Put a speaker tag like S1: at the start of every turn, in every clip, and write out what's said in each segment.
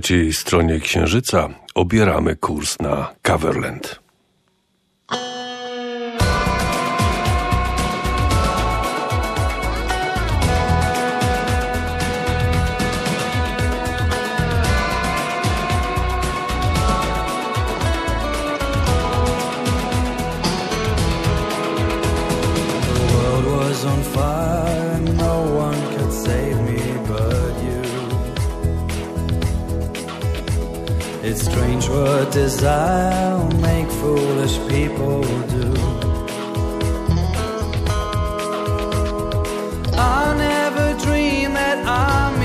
S1: trzeciej stronie Księżyca obieramy kurs na Coverland.
S2: What desire will make foolish people do. I never dreamed that I'm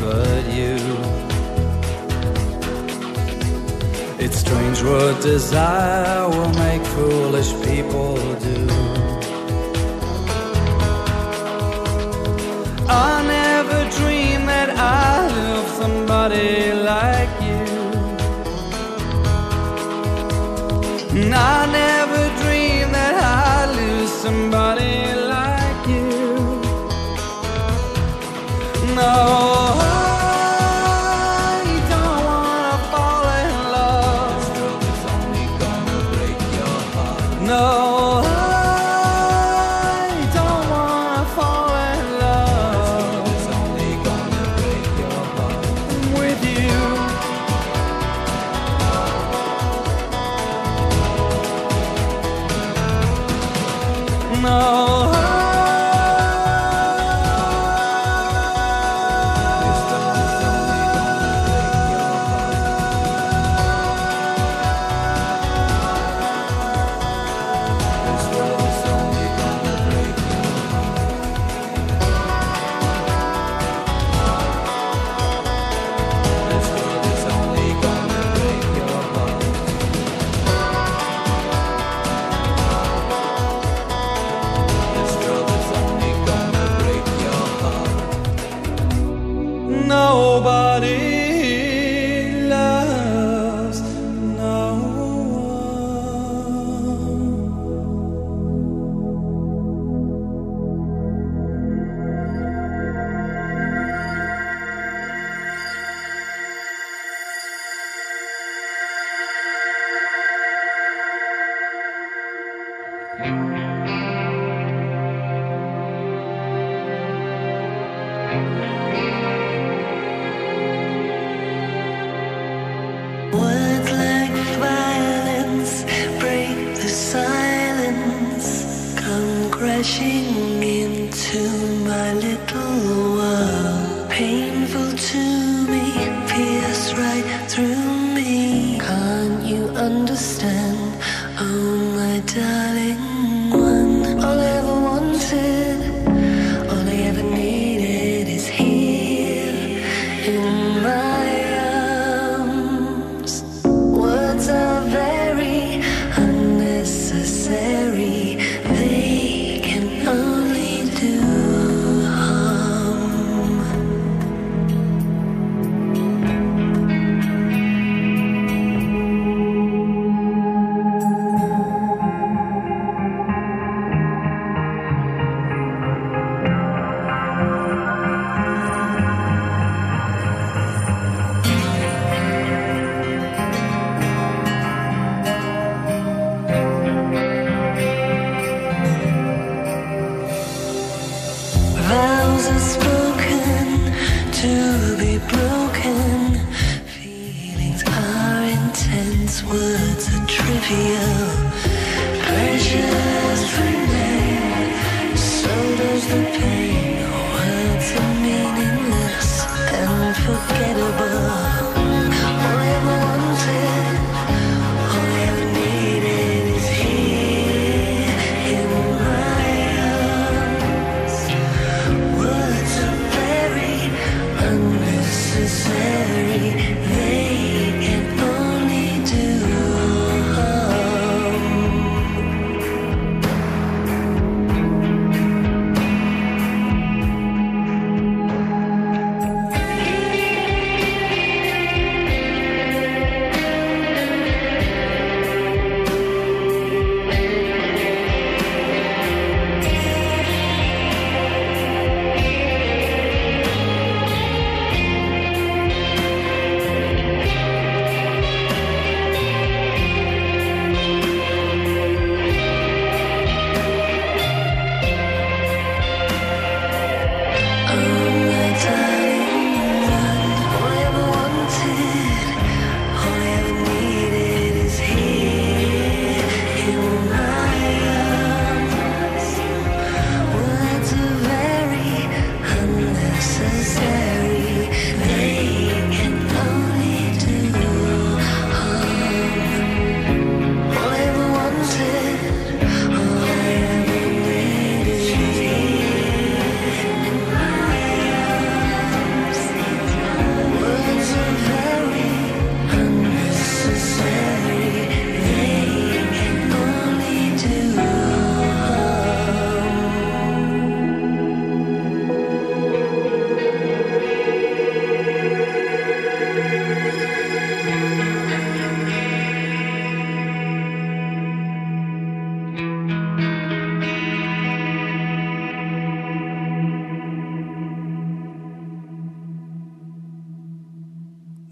S2: but you. It's strange what desire will make foolish people do. I never dreamed that I'd love somebody like you. And I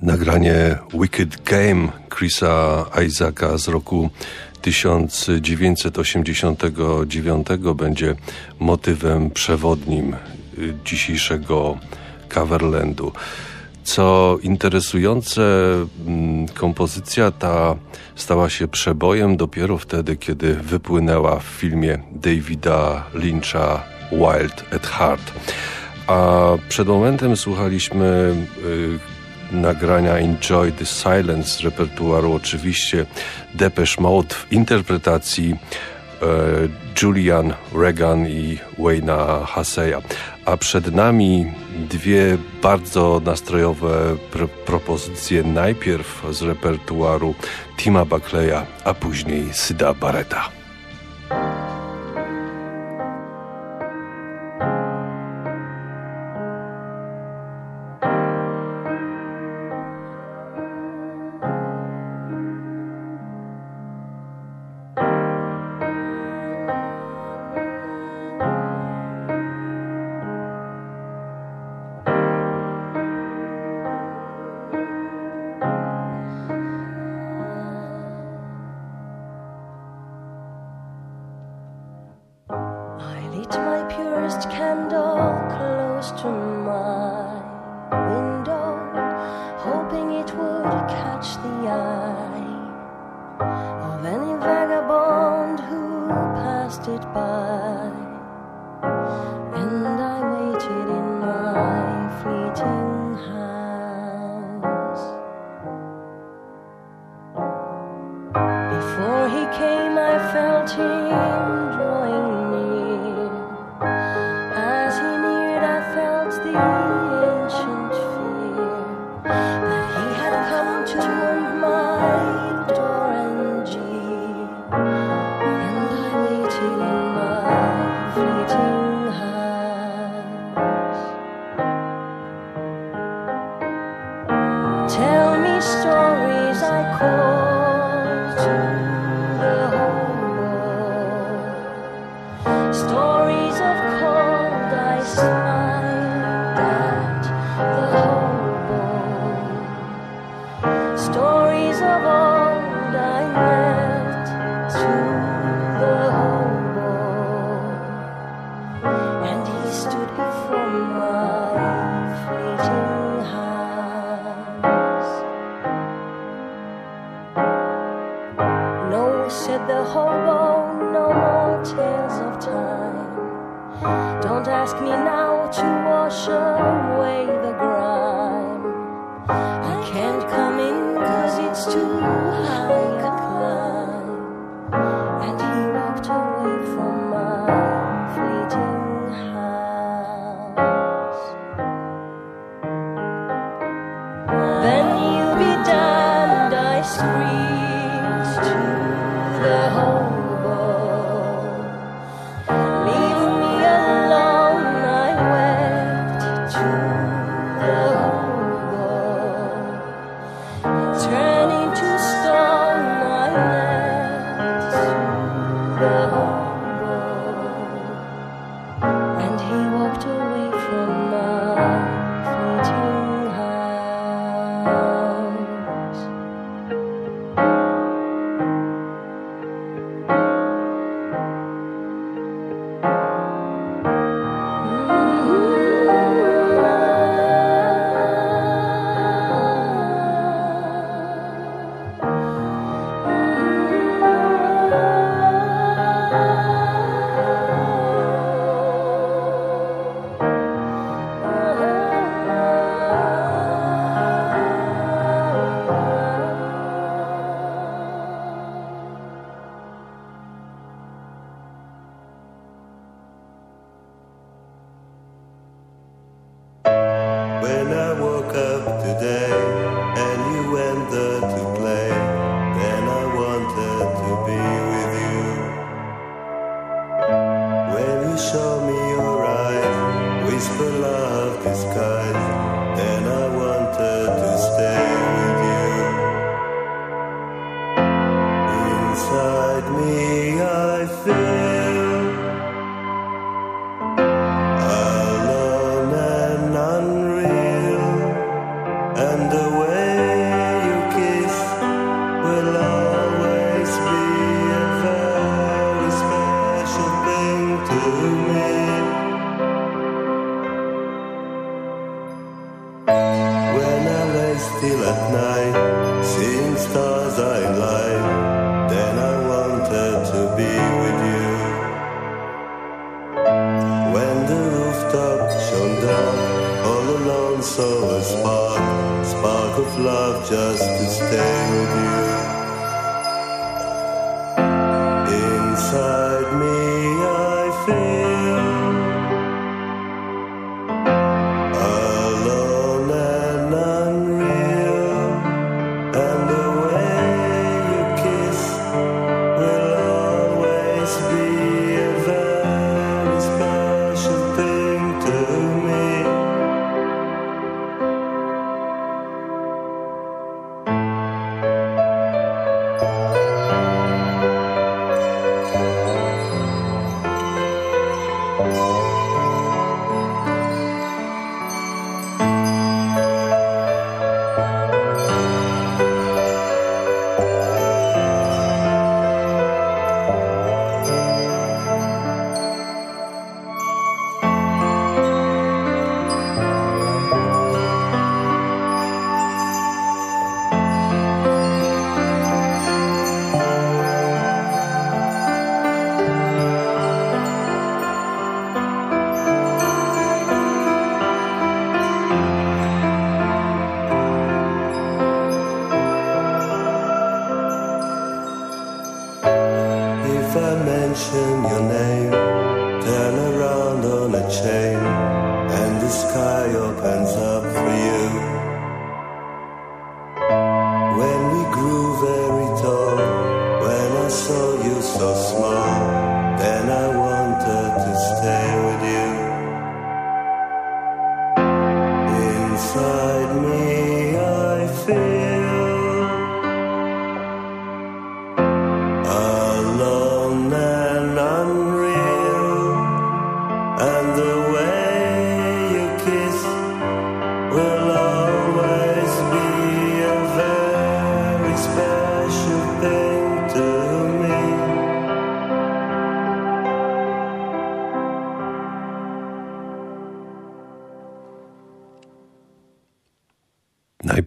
S1: Nagranie Wicked Game Chrisa Isaaca z roku 1989 będzie motywem przewodnim y, dzisiejszego Coverlandu. Co interesujące, mm, kompozycja ta stała się przebojem dopiero wtedy, kiedy wypłynęła w filmie Davida Lyncha Wild at Heart. A przed momentem słuchaliśmy y, nagrania Enjoy the Silence z repertuaru oczywiście Depeche Mode w interpretacji e, Julian Regan i Wayna Haseya. A przed nami dwie bardzo nastrojowe pr- propozycje. Najpierw z repertuaru Tima Buckleya, a później Syda Barretta.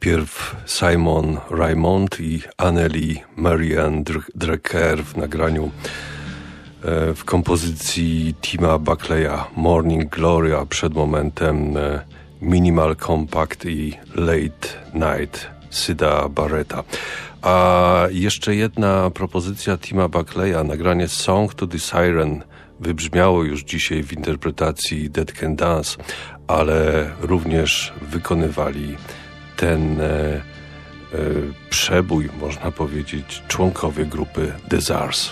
S1: Najpierw Simon Raymond i Anneli Marianne Drecker w nagraniu e, w kompozycji Tima Buckleya Morning Glory, a przed momentem e, Minimal Compact i Late Night Syda Barretta. A jeszcze jedna propozycja Tima Buckleya, nagranie Song to the Siren wybrzmiało już dzisiaj w interpretacji Dead Can Dance, ale również wykonywali ten e, e, przebój, można powiedzieć, członkowie grupy Desars.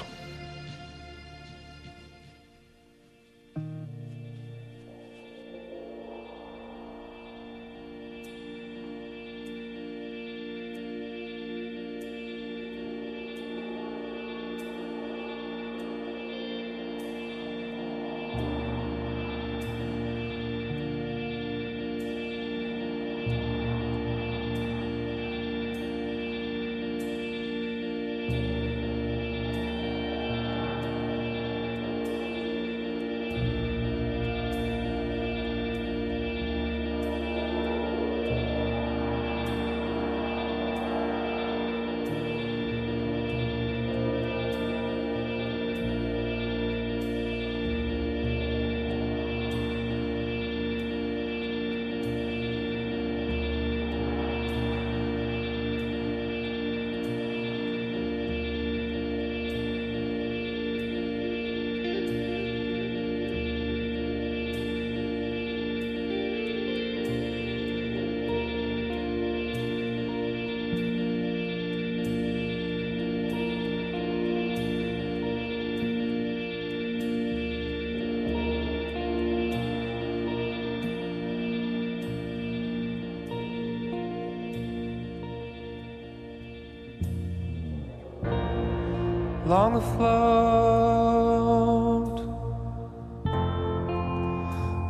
S3: Long afloat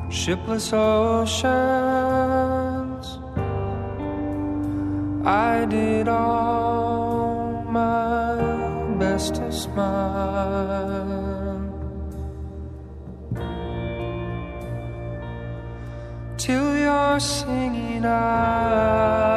S3: shipless oceans. I did all my best to smile till you're singing eyes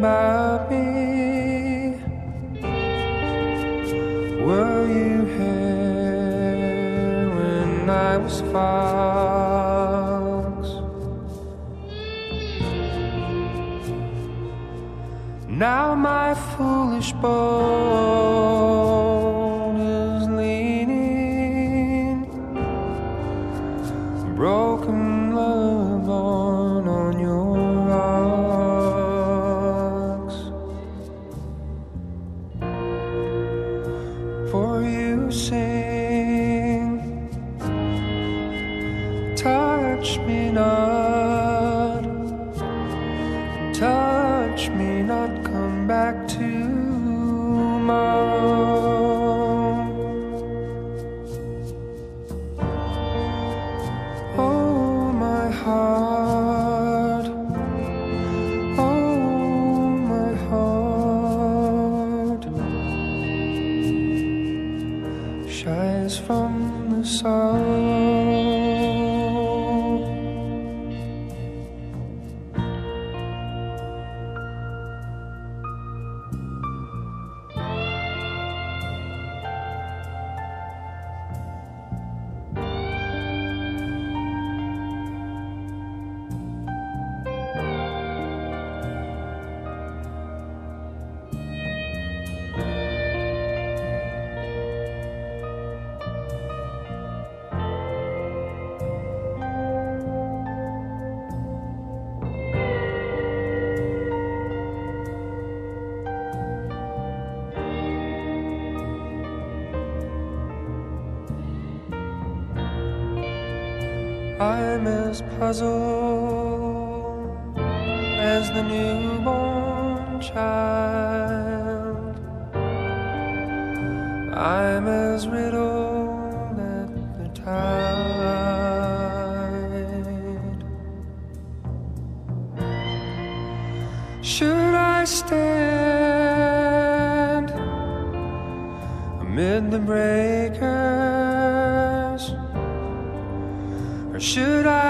S3: about me. Were you here when I was fox? Now my foolish boat I'm as puzzled as the newborn child. I'm as riddled at the tide. Should I stand amid the breakers? Should I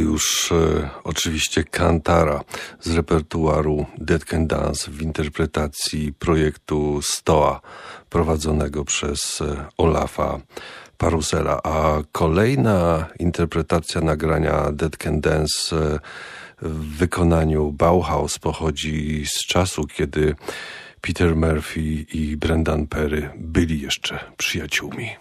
S4: już e, oczywiście kantara z repertuaru Dead Can Dance w interpretacji projektu Stoa prowadzonego przez e, Olafa Parusela. A kolejna interpretacja nagrania Dead Can Dance e, w wykonaniu Bauhaus pochodzi z czasu, kiedy Peter Murphy i Brendan Perry byli jeszcze przyjaciółmi.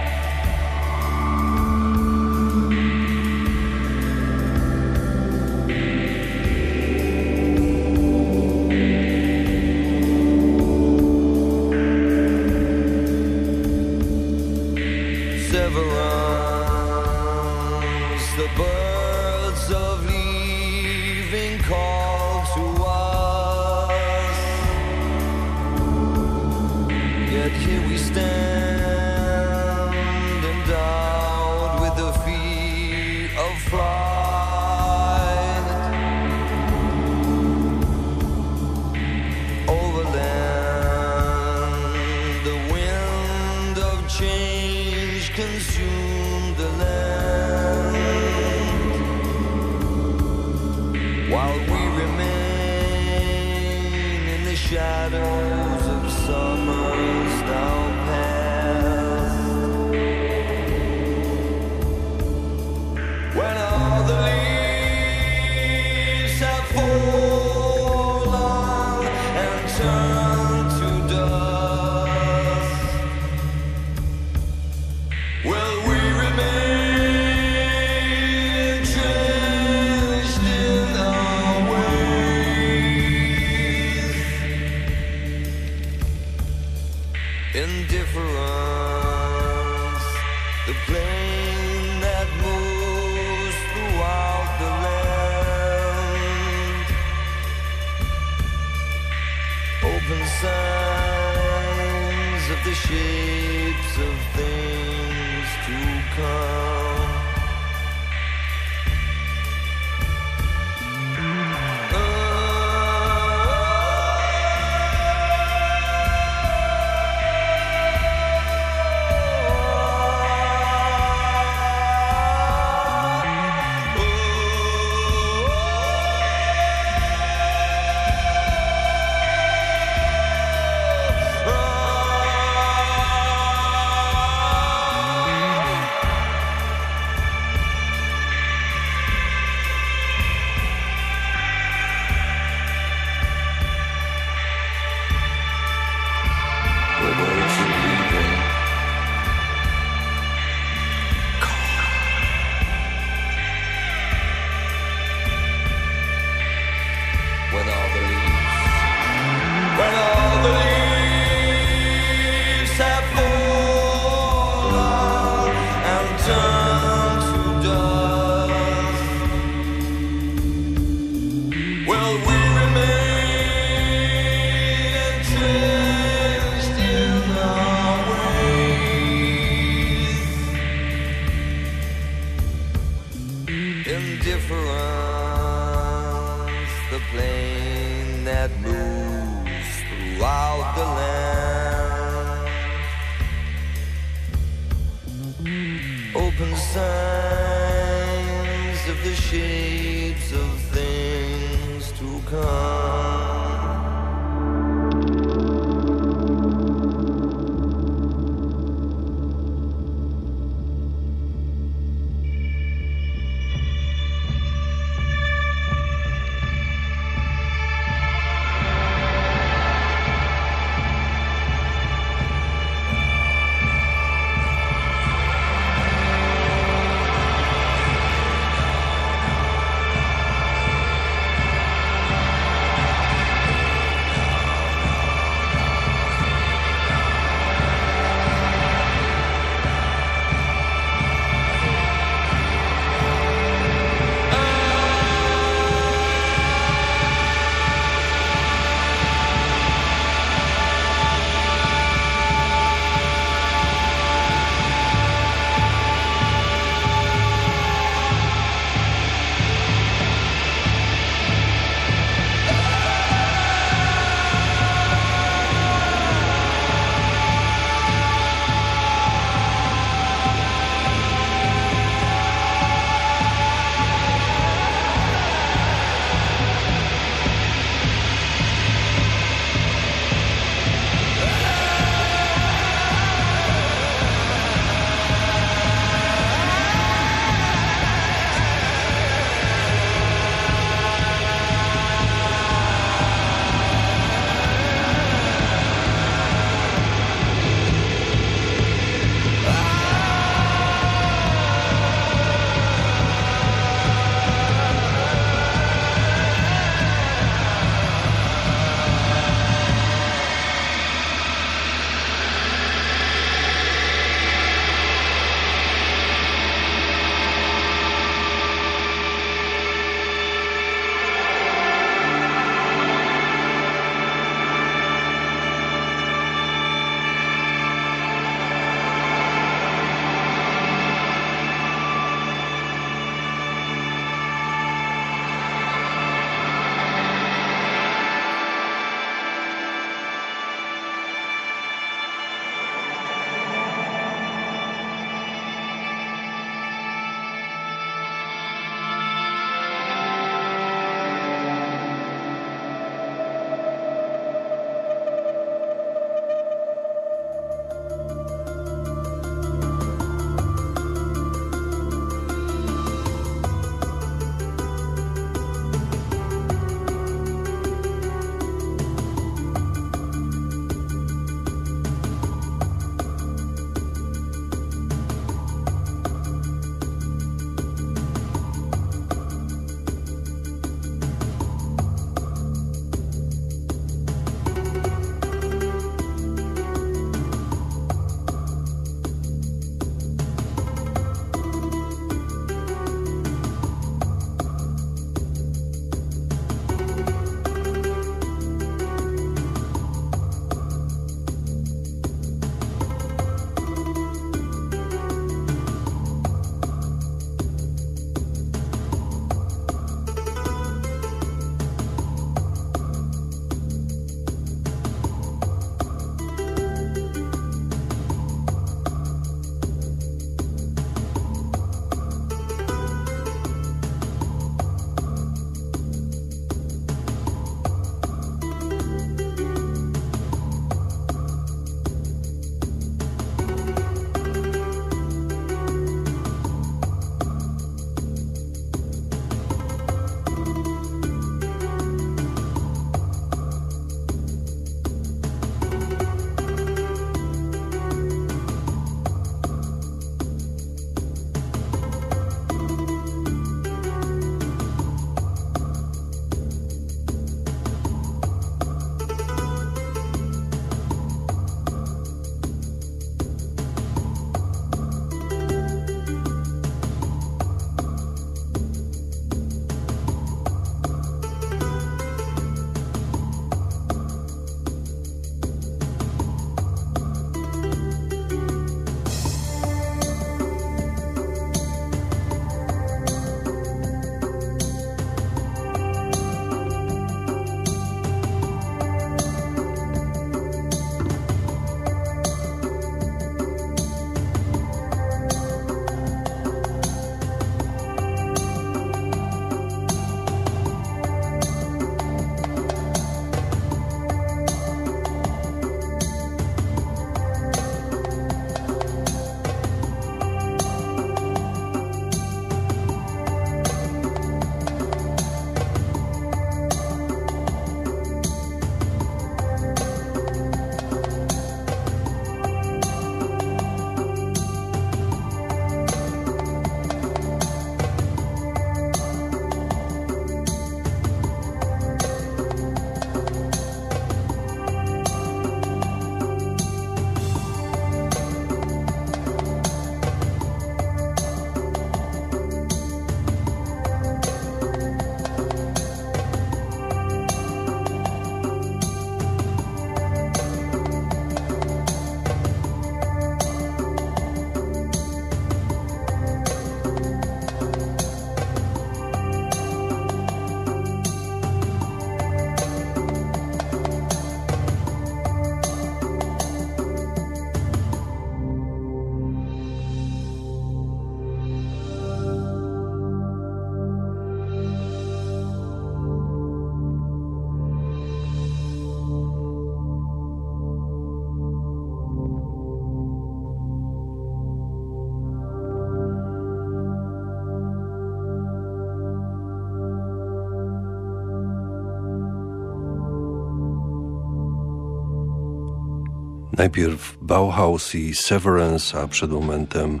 S1: Najpierw Bauhaus i Severance, a przed momentem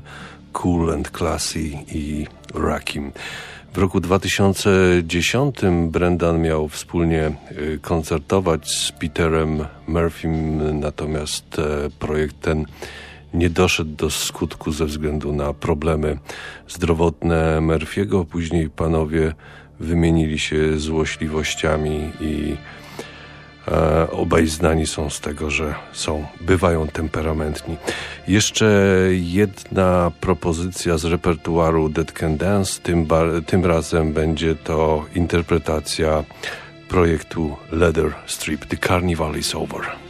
S1: Cool and Classy i Rakim. W roku 2010 Brendan miał wspólnie y, koncertować z Peterem Murphym, natomiast e, projekt ten nie doszedł do skutku ze względu na problemy zdrowotne Murphy'ego. Później panowie wymienili się złośliwościami i obaj znani są z tego, że są, bywają temperamentni. Jeszcze jedna propozycja z repertuaru Dead Can Dance, tym, tym razem będzie to interpretacja projektu Leather Strip. The Carnival is Over.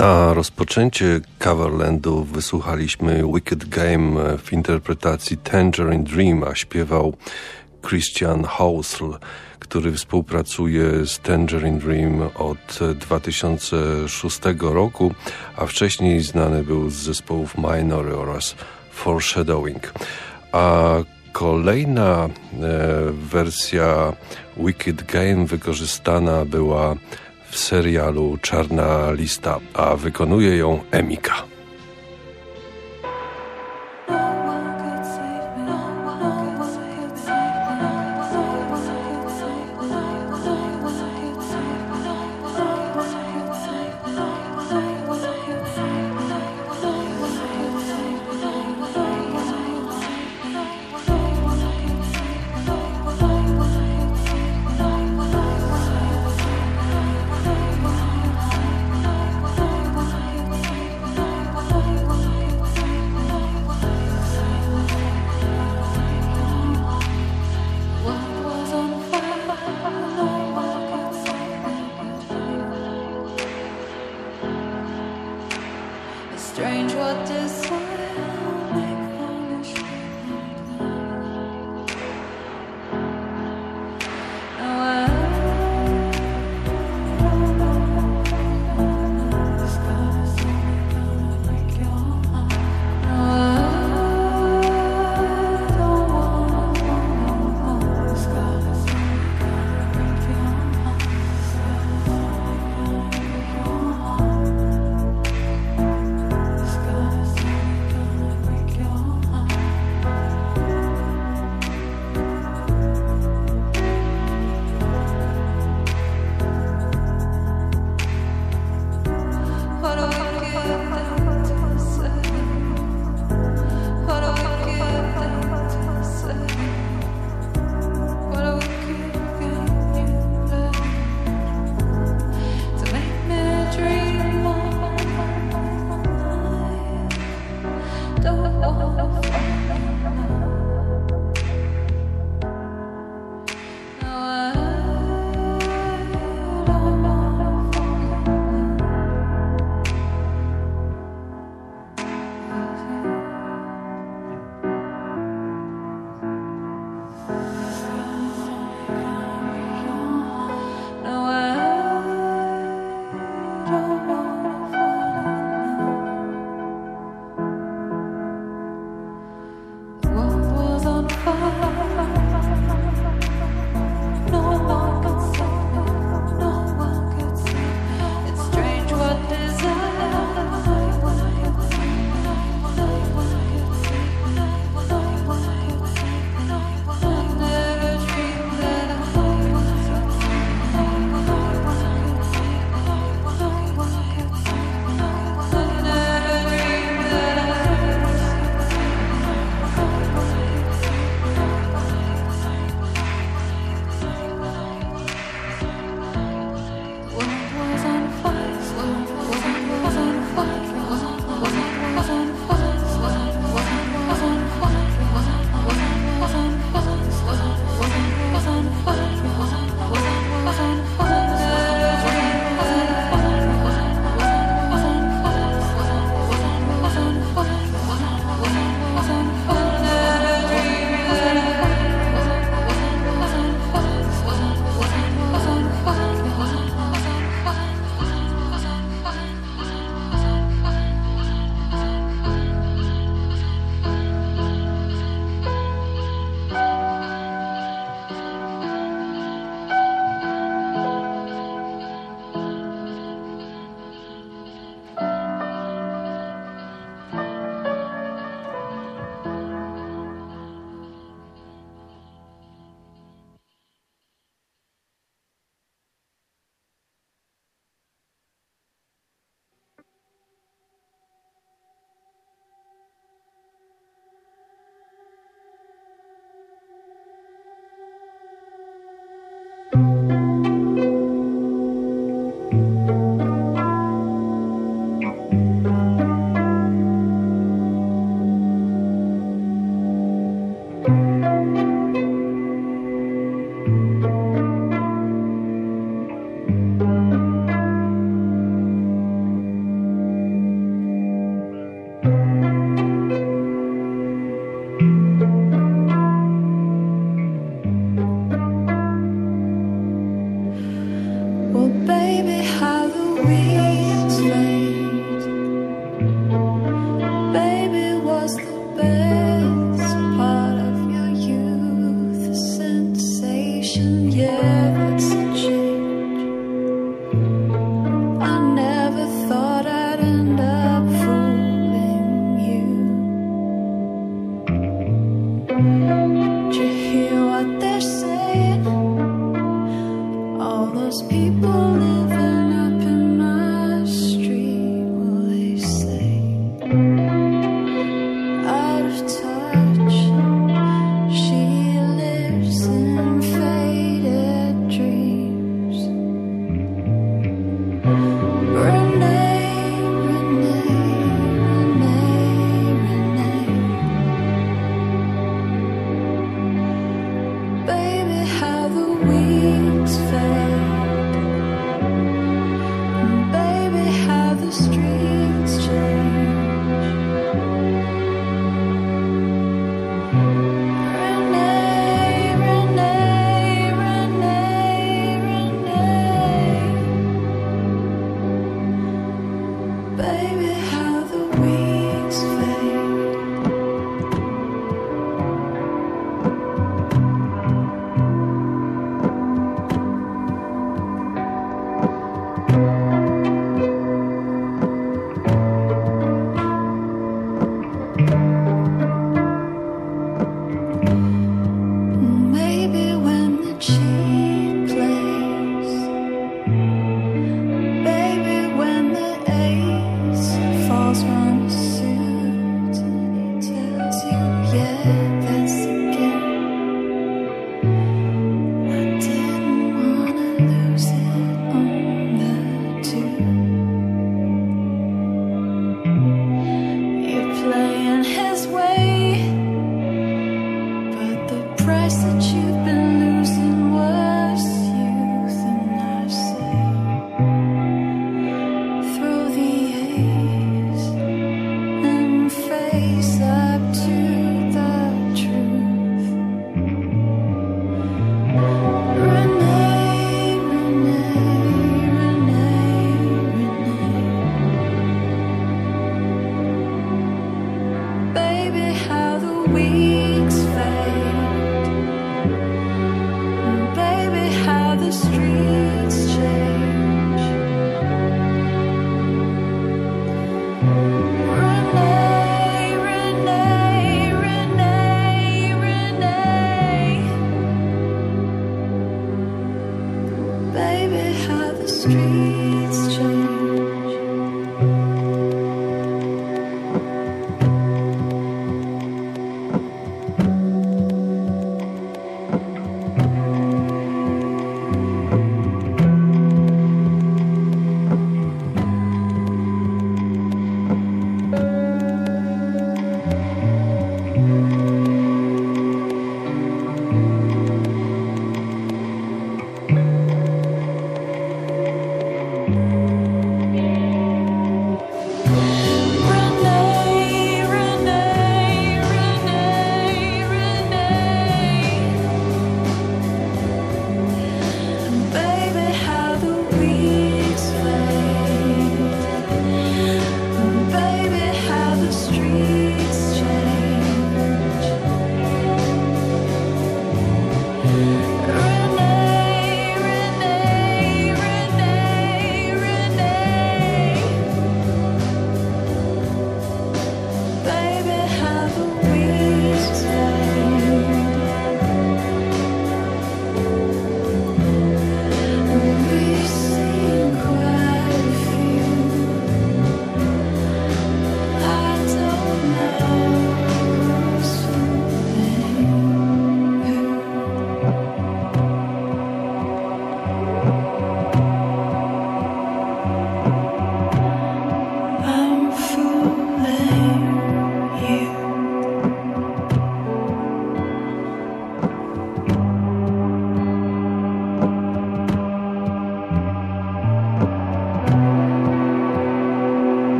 S5: Na rozpoczęcie Coverlandu wysłuchaliśmy Wicked Game w interpretacji Tangerine Dream, a śpiewał Christian Hausl, który współpracuje z Tangerine Dream od 2006 roku, a wcześniej znany był z zespołów Minor oraz Foreshadowing. A kolejna e, wersja Wicked Game wykorzystana była w serialu Czarna Lista, a wykonuje ją Emika.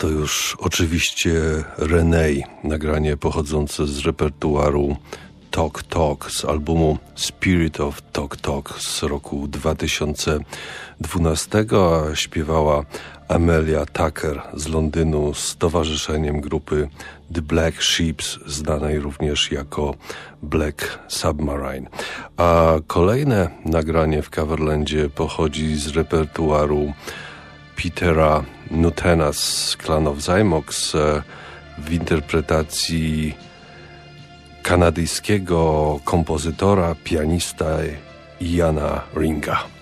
S6: To
S1: już oczywiście Renee, nagranie pochodzące z repertuaru Talk Talk z albumu Spirit of Talk Talk z roku 2012, a śpiewała Amelia Tucker z Londynu z towarzyszeniem grupy The Black Sheeps, znanej również jako Black Submarine. A kolejne nagranie w Coverlandzie pochodzi z repertuaru Petera Nutena z Clan of Zymox e, w interpretacji kanadyjskiego kompozytora, pianista Iana Ringa.